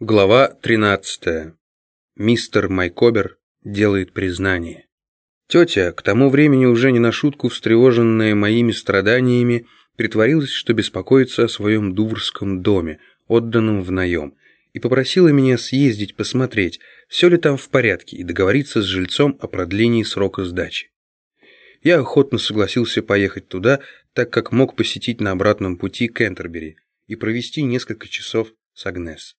Глава 13. Мистер Майкобер делает признание. Тетя, к тому времени уже не на шутку встревоженная моими страданиями, притворилась, что беспокоится о своем дуврском доме, отданном в наем, и попросила меня съездить посмотреть, все ли там в порядке, и договориться с жильцом о продлении срока сдачи. Я охотно согласился поехать туда, так как мог посетить на обратном пути Кентербери и провести несколько часов с Агнес.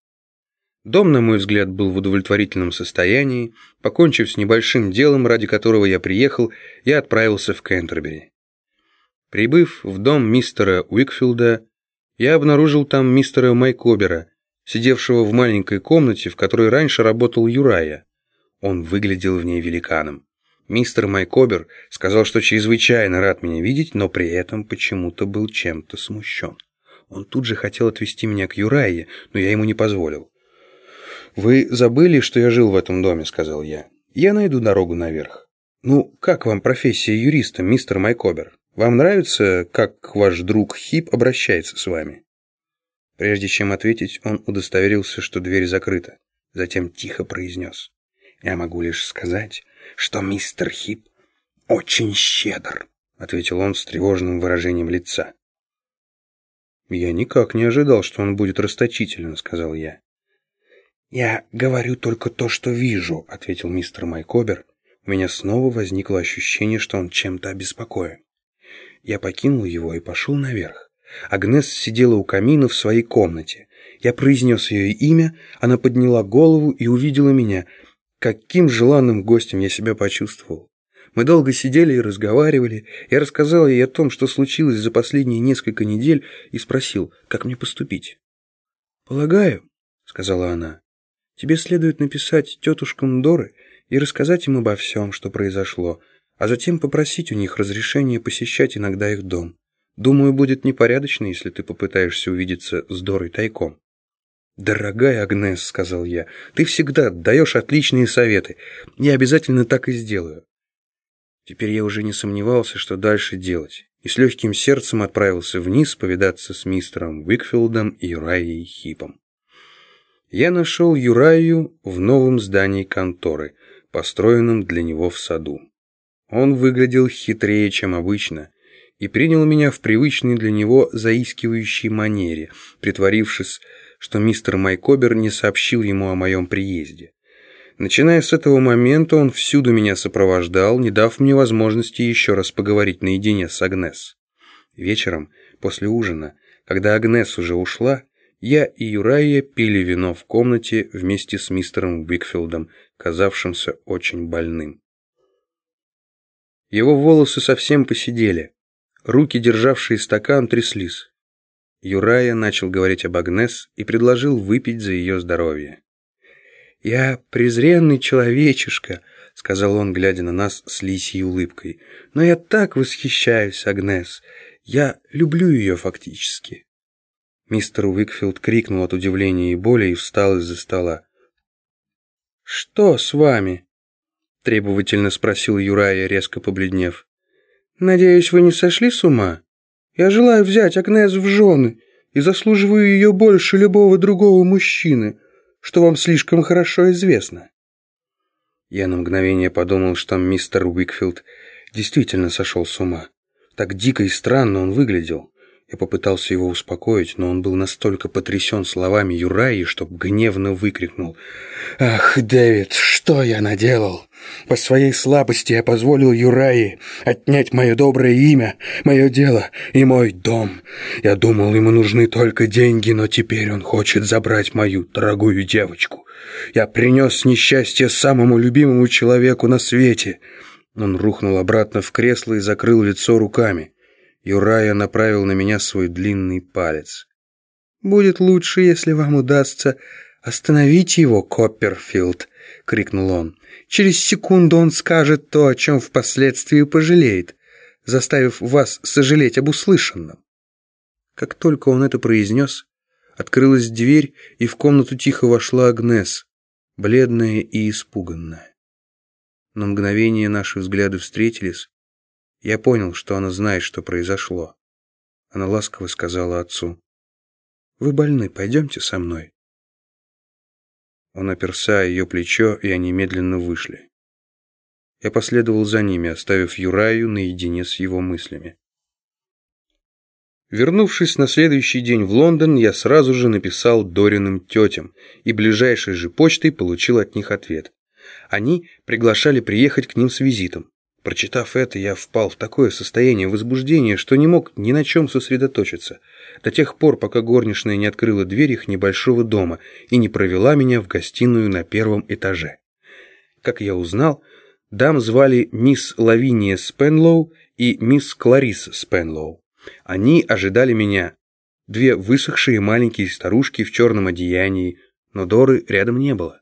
Дом, на мой взгляд, был в удовлетворительном состоянии. Покончив с небольшим делом, ради которого я приехал, я отправился в Кентербери. Прибыв в дом мистера Уикфилда, я обнаружил там мистера Майкобера, сидевшего в маленькой комнате, в которой раньше работал Юрая. Он выглядел в ней великаном. Мистер Майкобер сказал, что чрезвычайно рад меня видеть, но при этом почему-то был чем-то смущен. Он тут же хотел отвезти меня к Юрае, но я ему не позволил. «Вы забыли, что я жил в этом доме», — сказал я. «Я найду дорогу наверх». «Ну, как вам профессия юриста, мистер Майкобер? Вам нравится, как ваш друг Хип обращается с вами?» Прежде чем ответить, он удостоверился, что дверь закрыта. Затем тихо произнес. «Я могу лишь сказать, что мистер Хип очень щедр», — ответил он с тревожным выражением лица. «Я никак не ожидал, что он будет расточителен», — сказал я. «Я говорю только то, что вижу», — ответил мистер Майкобер. У меня снова возникло ощущение, что он чем-то обеспокоен. Я покинул его и пошел наверх. Агнес сидела у камина в своей комнате. Я произнес ее имя, она подняла голову и увидела меня. Каким желанным гостем я себя почувствовал. Мы долго сидели и разговаривали. Я рассказал ей о том, что случилось за последние несколько недель, и спросил, как мне поступить. «Полагаю», — сказала она, Тебе следует написать тетушкам Доры и рассказать им обо всем, что произошло, а затем попросить у них разрешения посещать иногда их дом. Думаю, будет непорядочно, если ты попытаешься увидеться с Дорой тайком. «Дорогая Агнес», — сказал я, — «ты всегда даешь отличные советы. Я обязательно так и сделаю». Теперь я уже не сомневался, что дальше делать, и с легким сердцем отправился вниз повидаться с мистером Уикфилдом и Райей Хипом я нашел Юраю в новом здании конторы, построенном для него в саду. Он выглядел хитрее, чем обычно, и принял меня в привычной для него заискивающей манере, притворившись, что мистер Майкобер не сообщил ему о моем приезде. Начиная с этого момента он всюду меня сопровождал, не дав мне возможности еще раз поговорить наедине с Агнес. Вечером, после ужина, когда Агнес уже ушла, я и Юрайя пили вино в комнате вместе с мистером Уикфилдом, казавшимся очень больным. Его волосы совсем посидели, руки, державшие стакан, тряслись. Юрая начал говорить об Агнес и предложил выпить за ее здоровье. «Я презренный человечишка», — сказал он, глядя на нас с лисьей улыбкой. «Но я так восхищаюсь Агнес. Я люблю ее фактически». Мистер Уикфилд крикнул от удивления и боли и встал из-за стола. «Что с вами?» — требовательно спросил Юрая, резко побледнев. «Надеюсь, вы не сошли с ума? Я желаю взять Агнес в жены и заслуживаю ее больше любого другого мужчины, что вам слишком хорошо известно». Я на мгновение подумал, что мистер Уикфилд действительно сошел с ума. Так дико и странно он выглядел. Я попытался его успокоить, но он был настолько потрясен словами Юраи, что гневно выкрикнул. «Ах, Дэвид, что я наделал? По своей слабости я позволил Юраи отнять мое доброе имя, мое дело и мой дом. Я думал, ему нужны только деньги, но теперь он хочет забрать мою дорогую девочку. Я принес несчастье самому любимому человеку на свете». Он рухнул обратно в кресло и закрыл лицо руками. Юрая направил на меня свой длинный палец. «Будет лучше, если вам удастся остановить его, Копперфилд!» — крикнул он. «Через секунду он скажет то, о чем впоследствии пожалеет, заставив вас сожалеть об услышанном». Как только он это произнес, открылась дверь, и в комнату тихо вошла Агнес, бледная и испуганная. На мгновение наши взгляды встретились, я понял, что она знает, что произошло. Она ласково сказала отцу, «Вы больны, пойдемте со мной». Он оперся ее плечо, и они медленно вышли. Я последовал за ними, оставив Юраю наедине с его мыслями. Вернувшись на следующий день в Лондон, я сразу же написал Дориным тетям и ближайшей же почтой получил от них ответ. Они приглашали приехать к ним с визитом. Прочитав это, я впал в такое состояние возбуждения, что не мог ни на чем сосредоточиться, до тех пор, пока горничная не открыла дверь их небольшого дома и не провела меня в гостиную на первом этаже. Как я узнал, дам звали мисс Лавиния Спенлоу и мисс Клариса Спенлоу. Они ожидали меня. Две высохшие маленькие старушки в черном одеянии, но Доры рядом не было.